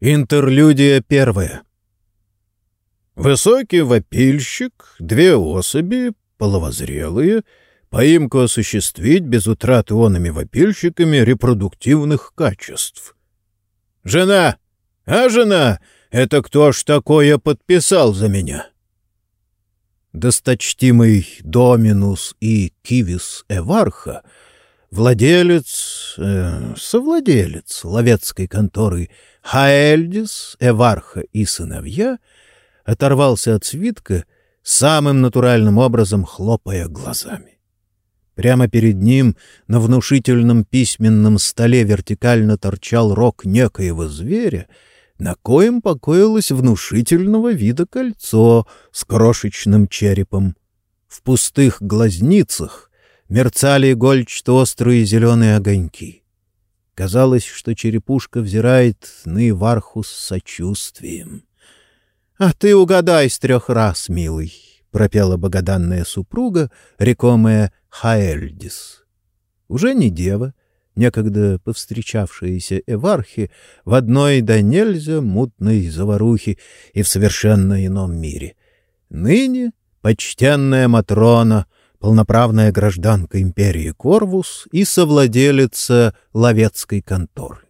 Интерлюдия первая. Высокий вопильщик, две особи, половозрелые, поимку осуществить без утраты онными вопильщиками репродуктивных качеств. «Жена! А жена! Это кто ж такое подписал за меня?» Досточтимый Доминус и Кивис Эварха — владелец, э, совладелец ловецкой конторы Хаэльдис, Эварха и сыновья, оторвался от свитка, самым натуральным образом хлопая глазами. Прямо перед ним на внушительном письменном столе вертикально торчал рог некоего зверя, на коем покоилось внушительного вида кольцо с крошечным черепом. В пустых глазницах мерцали игольчато-острые зеленые огоньки. Казалось, что черепушка взирает на Иварху с сочувствием. — А ты угадай с трех раз, милый, — пропела богоданная супруга, рекомая Хаэльдис. Уже не дева, некогда повстречавшаяся Эвархи в одной да нельзя мутной заварухе и в совершенно ином мире. Ныне почтенная Матрона — полноправная гражданка империи Корвус и совладелица ловецкой конторы.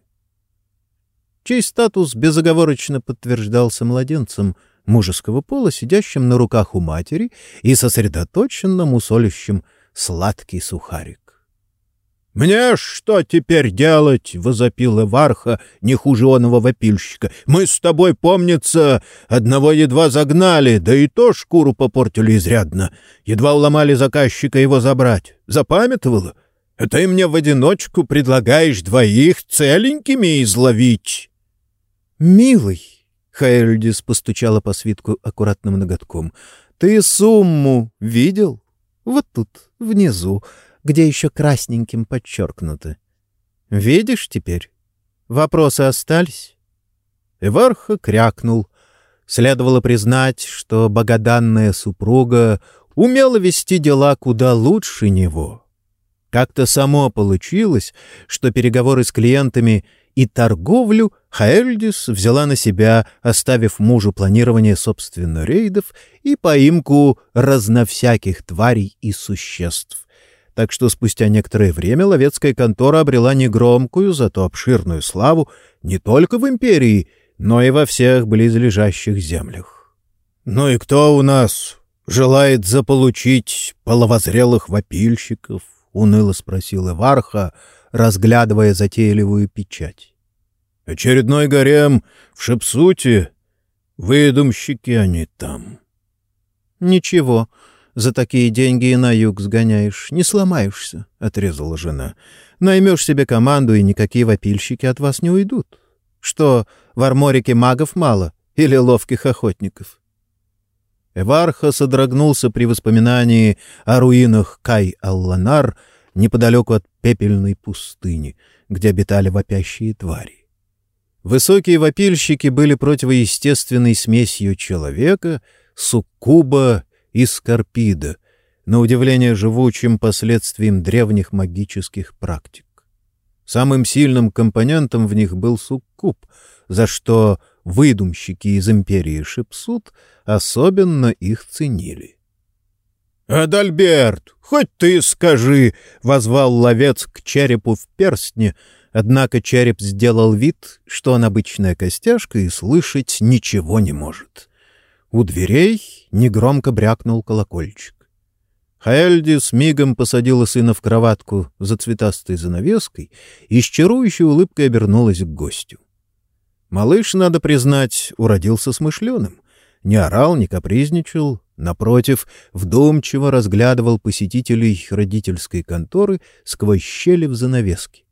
Чей статус безоговорочно подтверждался младенцем мужеского пола, сидящим на руках у матери и сосредоточенно мусолящим сладкий сухарик. «Мне что теперь делать?» — возопил Эварха, не хуже оного вопильщика. «Мы с тобой, помнится, одного едва загнали, да и то шкуру попортили изрядно. Едва уломали заказчика его забрать. Запамятовала? А ты мне в одиночку предлагаешь двоих целенькими изловить». «Милый», — Хайрдис постучала по свитку аккуратным ноготком, — «ты сумму видел? Вот тут, внизу» где еще красненьким подчеркнуто. Видишь теперь? Вопросы остались? Эварха крякнул. Следовало признать, что богоданная супруга умела вести дела куда лучше него. Как-то само получилось, что переговоры с клиентами и торговлю Хаэльдис взяла на себя, оставив мужу планирование собственно рейдов и поимку разновсяких тварей и существ так что спустя некоторое время ловецкая контора обрела негромкую, зато обширную славу не только в империи, но и во всех близлежащих землях. «Ну и кто у нас желает заполучить половозрелых вопильщиков?» — уныло спросил Эварха, разглядывая затейливую печать. «Очередной гарем в Шепсуте. Выдумщики они там». «Ничего», за такие деньги и на юг сгоняешь. Не сломаешься, — отрезала жена. Наймешь себе команду, и никакие вопильщики от вас не уйдут. Что, в Арморике магов мало или ловких охотников? Эварха содрогнулся при воспоминании о руинах Кай-Алланар неподалеку от пепельной пустыни, где обитали вопящие твари. Высокие вопильщики были противоестественной смесью человека, суккуба и скорпида, на удивление живучим последствием древних магических практик. Самым сильным компонентом в них был суккуб, за что выдумщики из империи Шипсут особенно их ценили. «Адальберт, хоть ты скажи!» — возвал ловец к черепу в перстне, однако череп сделал вид, что он обычная костяшка и слышать ничего не может. У дверей негромко брякнул колокольчик. Хаэльди с мигом посадила сына в кроватку за цветастой занавеской и с чарующей улыбкой обернулась к гостю. Малыш, надо признать, уродился смышленым. Не орал, не капризничал, напротив, вдумчиво разглядывал посетителей родительской конторы сквозь щели в занавеске.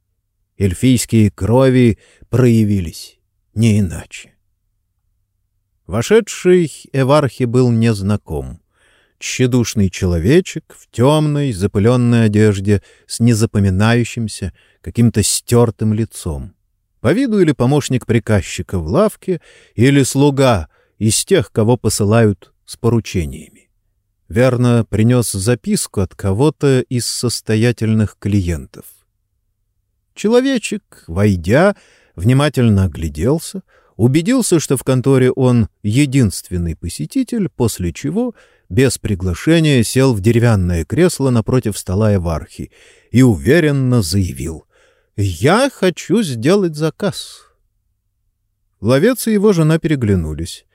Эльфийские крови проявились, не иначе. Вошедший Эвархи был незнаком. Тщедушный человечек в темной, запыленной одежде с незапоминающимся, каким-то стертым лицом. По виду или помощник приказчика в лавке, или слуга из тех, кого посылают с поручениями. Верно, принес записку от кого-то из состоятельных клиентов. Человечек, войдя, внимательно огляделся — убедился, что в конторе он единственный посетитель, после чего без приглашения сел в деревянное кресло напротив стола Эвархи и уверенно заявил «Я хочу сделать заказ». Ловец и его жена переглянулись.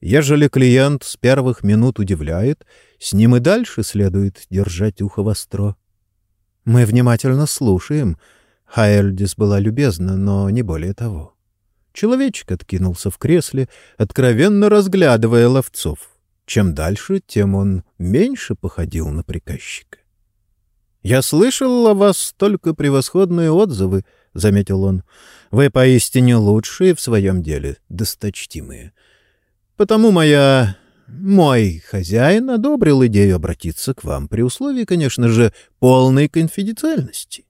Ежели клиент с первых минут удивляет, с ним и дальше следует держать ухо востро. Мы внимательно слушаем. Хаэльдис была любезна, но не более того. Человечек откинулся в кресле, откровенно разглядывая ловцов. Чем дальше, тем он меньше походил на приказчика. — Я слышал о вас только превосходные отзывы, — заметил он. — Вы поистине лучшие в своем деле, досточтимые. Потому моя... мой хозяин одобрил идею обратиться к вам при условии, конечно же, полной конфиденциальности. —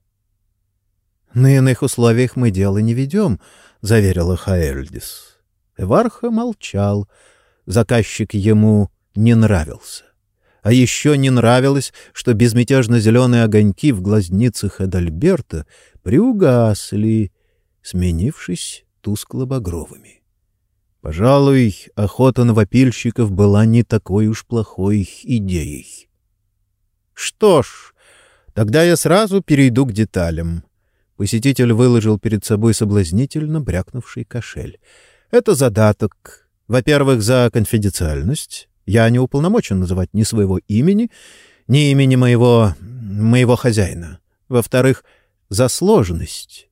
На иных условиях мы дело не ведем, — заверила Хаэльдис. Эварха молчал. Заказчик ему не нравился. А еще не нравилось, что безмятежно-зеленые огоньки в глазницах Эдальберта приугасли, сменившись тускло-багровыми. Пожалуй, охота на вопильщиков была не такой уж плохой идеей. Что ж, тогда я сразу перейду к деталям. Посетитель выложил перед собой соблазнительно брякнувший кошель. Это задаток. Во-первых, за конфиденциальность. Я не уполномочен называть ни своего имени, ни имени моего... моего хозяина. Во-вторых, за сложность.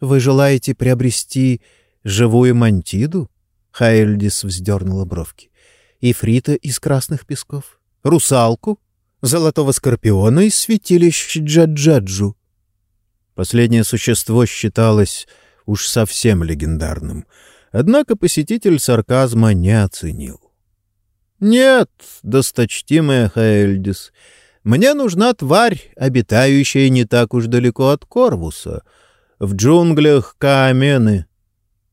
«Вы желаете приобрести живую мантиду?» Хайльдис вздернула бровки. «Ифрита из красных песков? Русалку? Золотого скорпиона из святилищ Джаджаджу?» Последнее существо считалось уж совсем легендарным, однако посетитель сарказма не оценил. «Нет, досточтимая Хаэльдис, мне нужна тварь, обитающая не так уж далеко от Корвуса, в джунглях Каамены,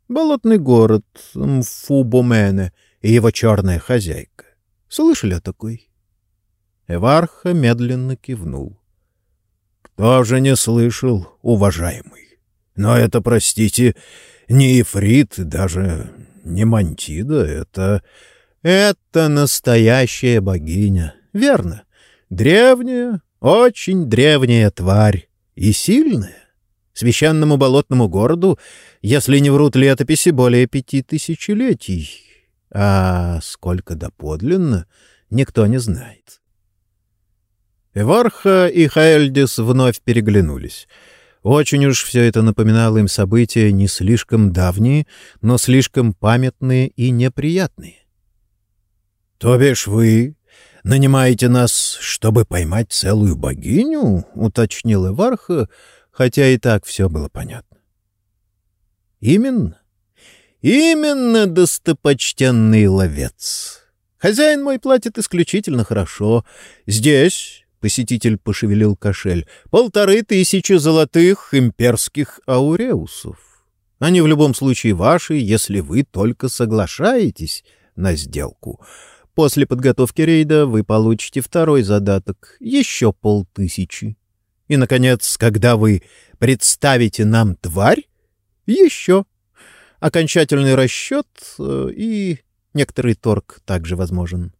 болотный город Фубомене и его черная хозяйка. Слышали о такой?» Эварха медленно кивнул. Тоже не слышал, уважаемый. Но это, простите, не ифрит, даже не мантида, это... Это настоящая богиня, верно? Древняя, очень древняя тварь и сильная. Священному болотному городу, если не врут летописи, более пяти тысячелетий. А сколько доподлинно, никто не знает. Эварха и Хаэльдис вновь переглянулись. Очень уж все это напоминало им события не слишком давние, но слишком памятные и неприятные. — То бишь вы нанимаете нас, чтобы поймать целую богиню? — уточнил Эварха, хотя и так все было понятно. — Именно. Именно, достопочтенный ловец. Хозяин мой платит исключительно хорошо. Здесь, Посетитель пошевелил кошель. «Полторы тысячи золотых имперских ауреусов. Они в любом случае ваши, если вы только соглашаетесь на сделку. После подготовки рейда вы получите второй задаток, еще полтысячи. И, наконец, когда вы представите нам тварь, еще. Окончательный расчет э, и некоторый торг также возможен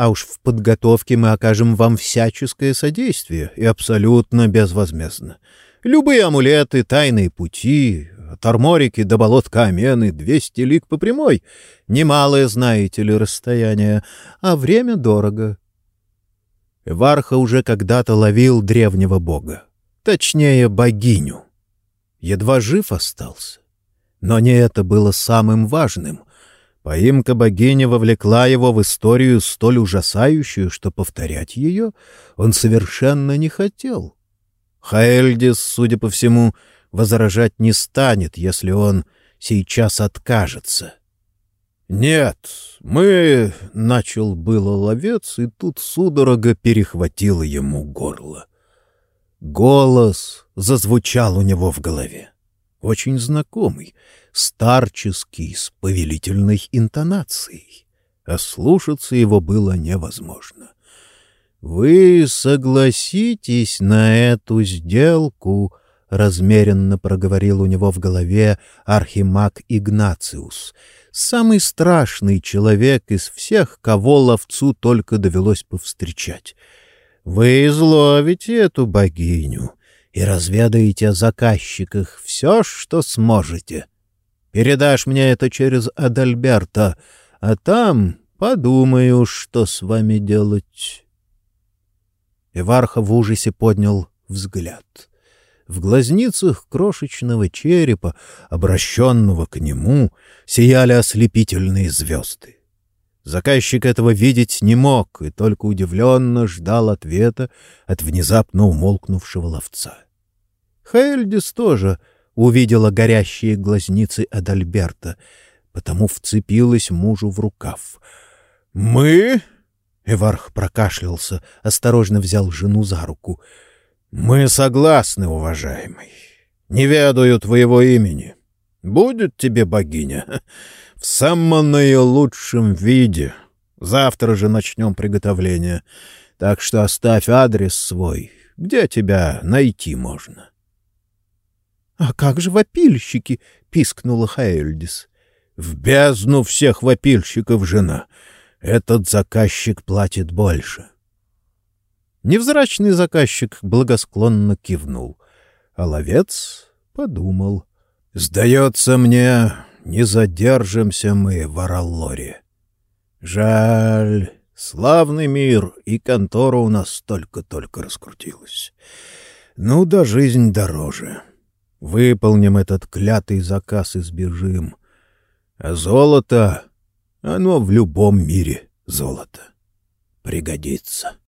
а уж в подготовке мы окажем вам всяческое содействие и абсолютно безвозмездно. Любые амулеты, тайные пути, от Арморики до болот Камены, двести лик по прямой. Немалое, знаете ли, расстояние, а время дорого. Варха уже когда-то ловил древнего бога, точнее, богиню. Едва жив остался. Но не это было самым важным. Поимка богини вовлекла его в историю столь ужасающую, что повторять ее он совершенно не хотел. Хаэльдис, судя по всему, возражать не станет, если он сейчас откажется. «Нет, мы...» — начал было ловец, и тут судорога перехватила ему горло. Голос зазвучал у него в голове очень знакомый, старческий, с повелительной интонацией. А слушаться его было невозможно. «Вы согласитесь на эту сделку — размеренно проговорил у него в голове архимаг Игнациус, самый страшный человек из всех, кого ловцу только довелось повстречать. «Вы изловите эту богиню и разведаете о заказчиках все, что сможете. Передашь мне это через Адальберта, а там подумаю, что с вами делать». Эварха в ужасе поднял взгляд. В глазницах крошечного черепа, обращенного к нему, сияли ослепительные звезды. Заказчик этого видеть не мог и только удивленно ждал ответа от внезапно умолкнувшего ловца. Хельдис тоже увидела горящие глазницы Адальберта, потому вцепилась мужу в рукав. «Мы?» — Эварх прокашлялся, осторожно взял жену за руку — «Мы согласны, уважаемый. Не ведаю твоего имени. Будет тебе богиня в самом наилучшем виде. Завтра же начнем приготовление. Так что оставь адрес свой, где тебя найти можно». «А как же вопильщики?» — пискнула Хаэльдис. «В бездну всех вопильщиков жена. Этот заказчик платит больше». Невзрачный заказчик благосклонно кивнул, а ловец подумал. «Сдается мне, не задержимся мы в Араллоре. Жаль, славный мир, и контора у нас только-только раскрутилась. Ну да жизнь дороже. Выполним этот клятый заказ и сбежим. А золото, оно в любом мире золото. Пригодится».